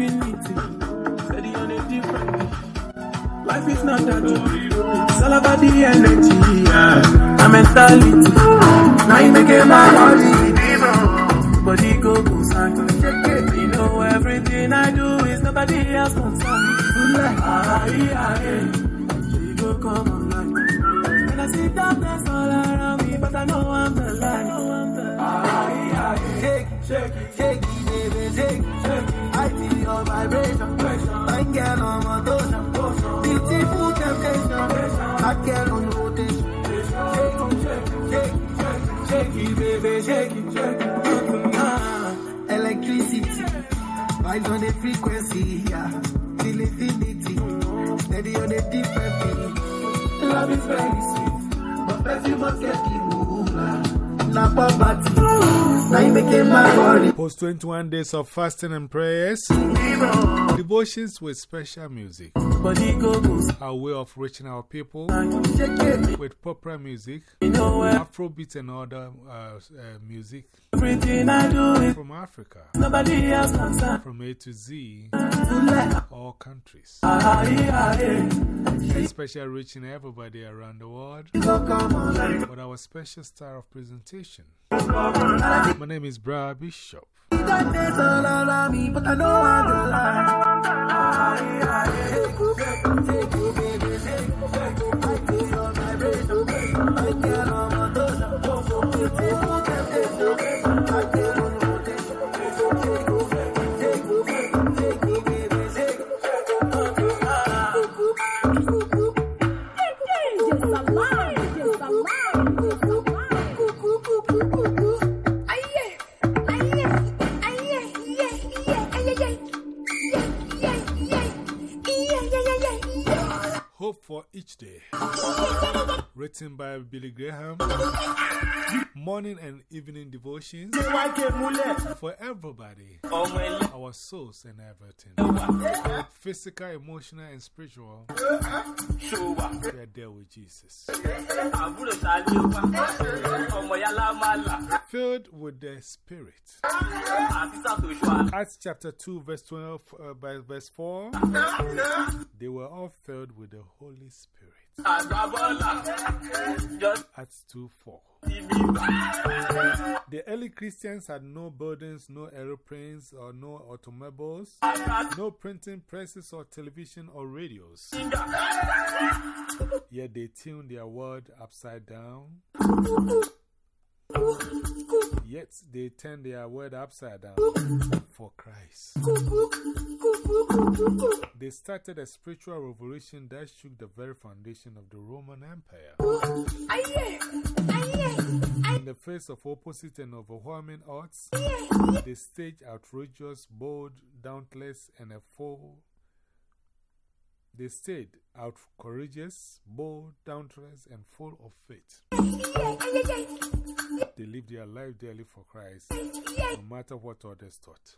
infinity. Steady on a different. Life is not that deep. It's all about the energy, yeah. My mentality. Now you make my body. Body go go sign. You know everything I do is nobody else concerned. Yeah, yeah. She go come online. And I see darkness all around me, but I know I'm the light. Shake it, shake it, shake it, frequency, yeah, till infinity, steady on a different beat. Love is very sweet, but you must get the moolah. Na poverty, Post 21 days of fasting and prayers, devotions with special music, our way of reaching our people with proper music, Afrobeat and other uh, uh, music from Africa, from A to Z, all countries. Especially reaching everybody around the world with our special style of presentation. My name is Bra Bishop. Written by Billy Graham. Morning and evening devotions for everybody, our souls and everything. Physical, emotional, and spiritual. We are there with Jesus. Filled with the Spirit. Acts chapter 2, verse 12, uh, by verse 4. They were all filled with the Holy Spirit. Acts 2 4. The early Christians had no buildings, no aeroplanes, or no automobiles, no printing presses, or television or radios. Yet they tuned their world upside down. Yet they turned their world upside down for Christ. They started a spiritual revolution that shook the very foundation of the Roman Empire. In the face of opposite and overwhelming odds, they staged outrageous, bold, dauntless, and a full. They stayed out courageous, bold, dauntless, and full of faith. They lived their life daily for Christ, no matter what others thought.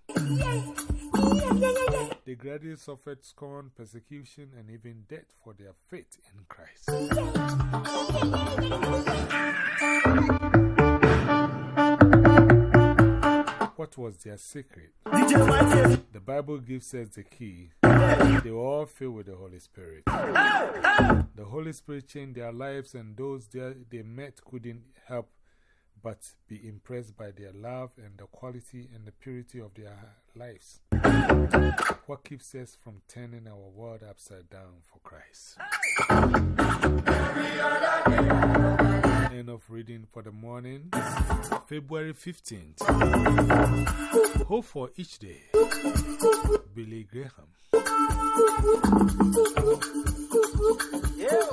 They gradually suffered scorn, persecution, and even death for their faith in Christ. What was their secret? The Bible gives us the key. They were all filled with the Holy Spirit. The Holy Spirit changed their lives, and those they, met couldn't help but be impressed by their love and the quality and the purity of their lives. What keeps us from turning our world upside down for Christ? End of reading for the morning, February 15th. Hope for each day. Billy Graham. Yeah.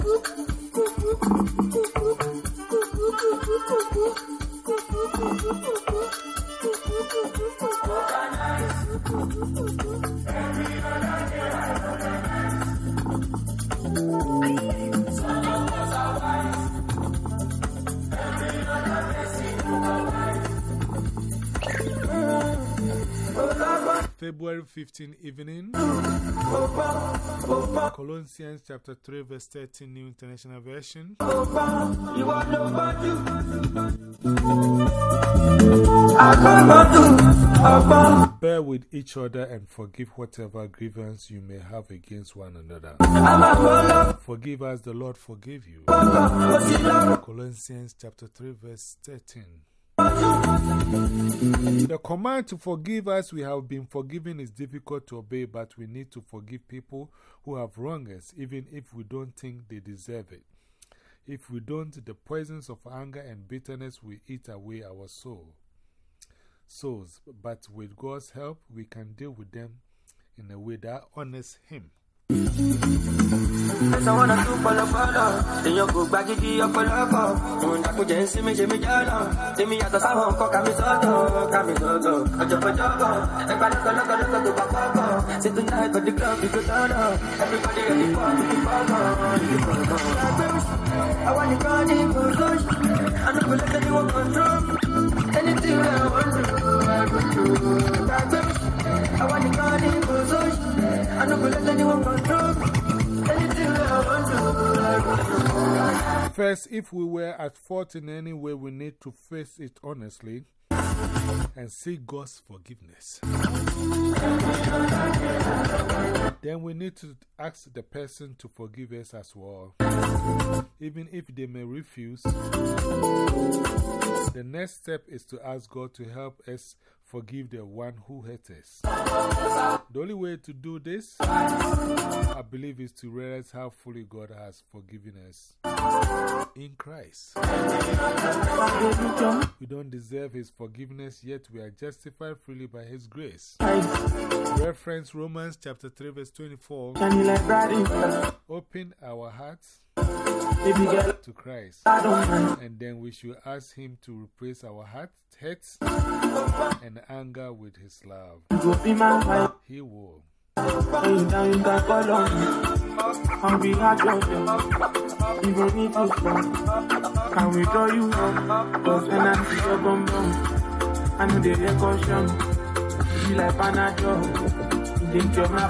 February 15 evening. Colossians chapter 3 verse 13 New International Version. Bear with each other and forgive whatever grievance you may have against one another. Forgive as the Lord forgive you. Colossians chapter 3 verse 13. The command to forgive as we have been forgiven is difficult to obey, but we need to forgive people who have wronged us, even if we don't think they deserve it. If we don't, the poisons of anger and bitterness will eat away our soul. Souls, but with God's help, we can deal with them in a way that honors Him. Ẹ̀sán wọn náà tún pọ̀lọpọ̀lọ̀, èèyàn kò gba gidi ọ̀pọ̀lọpọ̀. Òun dàkúnjẹ́ ń sinmi ṣe mí jọ́nà. Èmi yàtọ̀ sáwọn nǹkan kàmí sọ́tọ̀, kàmí sọ́tọ̀. Ọ̀jọ̀gbọ̀jọ̀gbọ̀, ẹgbàá lọ́kọ̀ lọ́kọ̀ lọ́kọ̀ tó bá tonight for the club, we go turn up. Everybody ready for the kọ́kọ̀, the kọ́kọ̀. Àwa nìkan ní gbogbo ṣe, àná kò lẹ́sẹ̀ ní wọ́n control. Anything wey I want to, I go do. Gbàgbé àwa nìkan ní gbogbo ṣe, àná kò lẹ́sẹ̀ ní wọ́n control. First, if we were at fault in any way, we need to face it honestly and seek God's forgiveness. Then we need to ask the person to forgive us as well. Even if they may refuse, the next step is to ask God to help us forgive the one who hurt us. The only way to do this, I believe, is to realize how fully God has forgiven us in Christ. We don't deserve His forgiveness, yet we are justified freely by His grace. Reference Romans chapter 3, verse 24. Shiny like bright in the Open our hearts to Christ, I don't mind. and then we should ask Him to replace our heart, hurts and anger with His love. You go be my wife. He will. When you down, you can call on me. I'll be hard on you. Even if you fall, can we draw you up? Cause when I see your bum bum, I know they get caution. You be like Panadol. You think you're my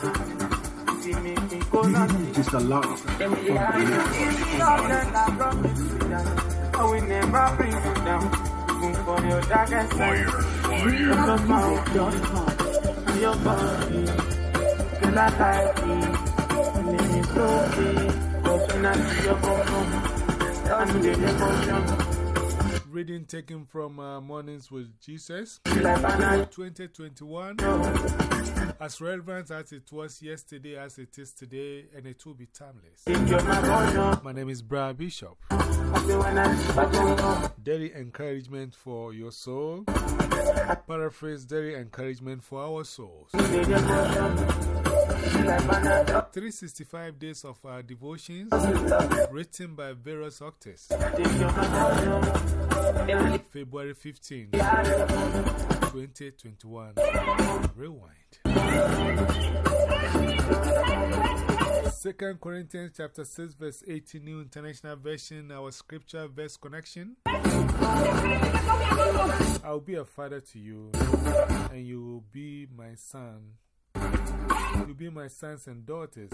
something. See me, me go nothing. Just a lot. Give me the hand, give me all that I promise you that I will never bring you down. Even for your darkest side. Just of my and your body. Reading taken from uh, Mornings with Jesus, Feel like banana. 2021. As relevant as it was yesterday, as it is today, and it will be timeless. My name is Bra Bishop. Daily encouragement for your soul. Paraphrase daily encouragement for our souls. they get caution. Feel like banana. 365 days of our devotions, written by various authors. February 15, 2021. Rewind. Second Corinthians chapter 6, verse 18, New International Version, our scripture verse connection. I will be a father to you, and you will be my son. You'll be my sons and daughters,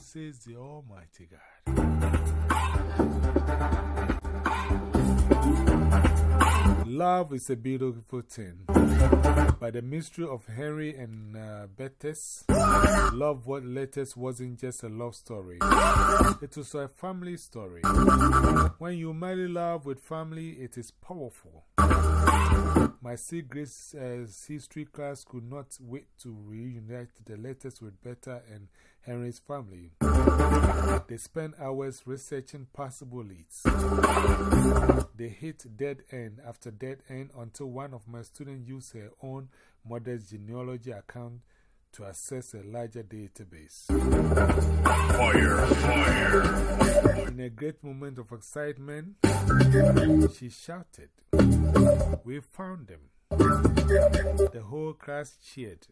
says the Almighty God. Love is a beautiful thing. By the mystery of Henry and uh, Love What Letters wasn't just a love story, it was a family story. When you marry love with family, it is powerful. My Grace uh, history class could not wait to reunite the letters with Betta and Henry's family. They spent hours researching possible leads. They hit dead end after dead end until one of my students used her own mother's genealogy account to access a larger database. Fire, fire. In a great moment of excitement, she shouted, We found them. The whole class cheered.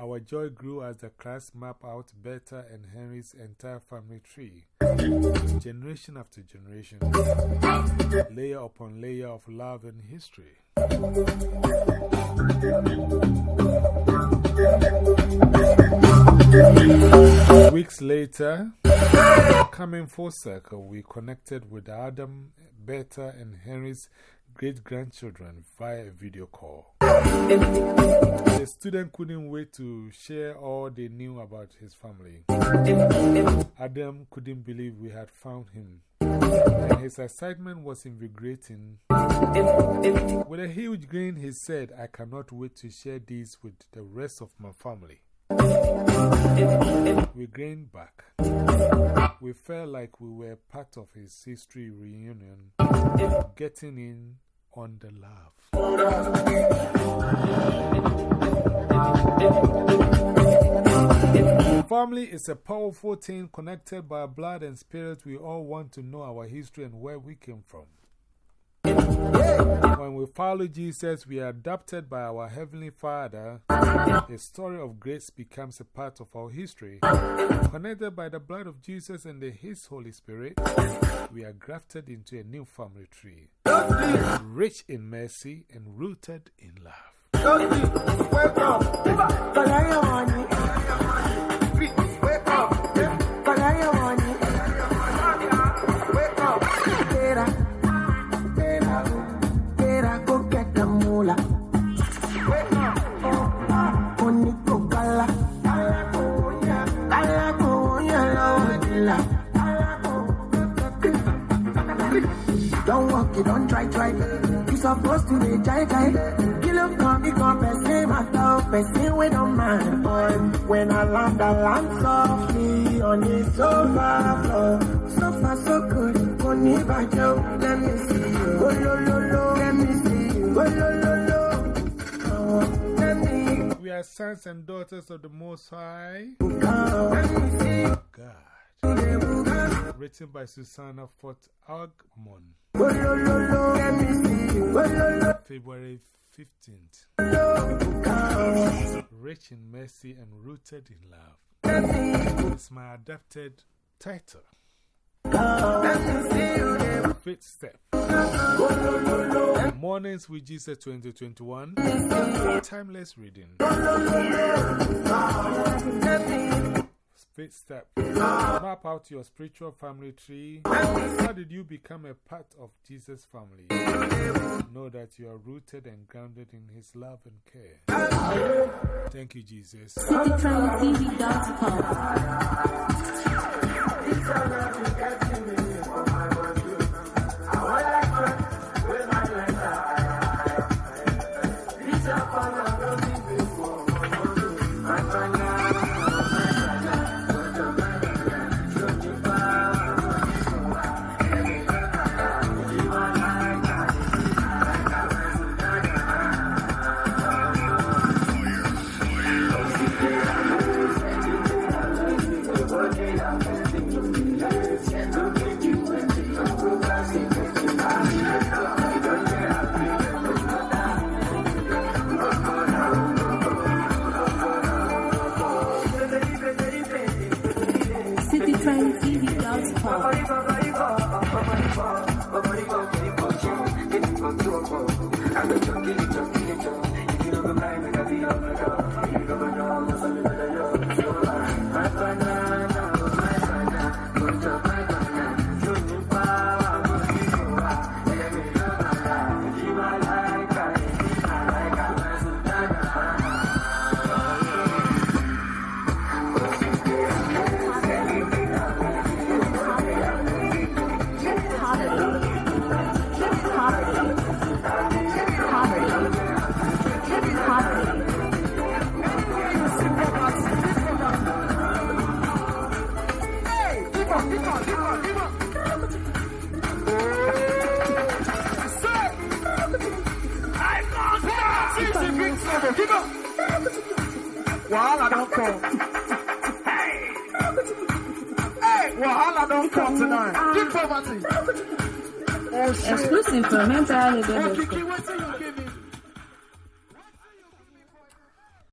Our joy grew as the class mapped out Betta and Henry's entire family tree, generation after generation, layer upon layer of love and history. Weeks later, coming full circle, we connected with Adam, Betta, and Henry's great grandchildren via a video call. The student couldn't wait to share all they knew about his family. Adam couldn't believe we had found him, and his excitement was invigorating. With a huge grin, he said, I cannot wait to share these with the rest of my family. We grinned back. We felt like we were part of his history reunion, getting in on the love. Family is a powerful thing connected by blood and spirit. We all want to know our history and where we came from. When we follow Jesus, we are adopted by our Heavenly Father. The story of grace becomes a part of our history. Connected by the blood of Jesus and the, His Holy Spirit, we are grafted into a new family tree, rich in mercy and rooted in love. Don't supposed to be jai jai. Kill up, come, become person, myself, person we don't mind. Boy, when I land, I land softly on the sofa floor. So far, so good. Money by Joe, let me see you. Oh, lo, lo, lo, let me see you. Oh, lo, lo, lo. Oh, let me We are sons and daughters of the Most High go. Let me see you. God. Written by Susanna Foth Aughtmon. February 15th. Rich in mercy and rooted in love. It's my adapted title. Fifth step. Mornings with Jesus 2021. Timeless reading. Fifth step. Map out your spiritual family tree. How did you become a part of Jesus' family? Know that you are rooted and grounded in His love and care. Thank you, Jesus. Don't come. Hey, Wahala don't come tonight. Big poverty. Exclusive for mental health.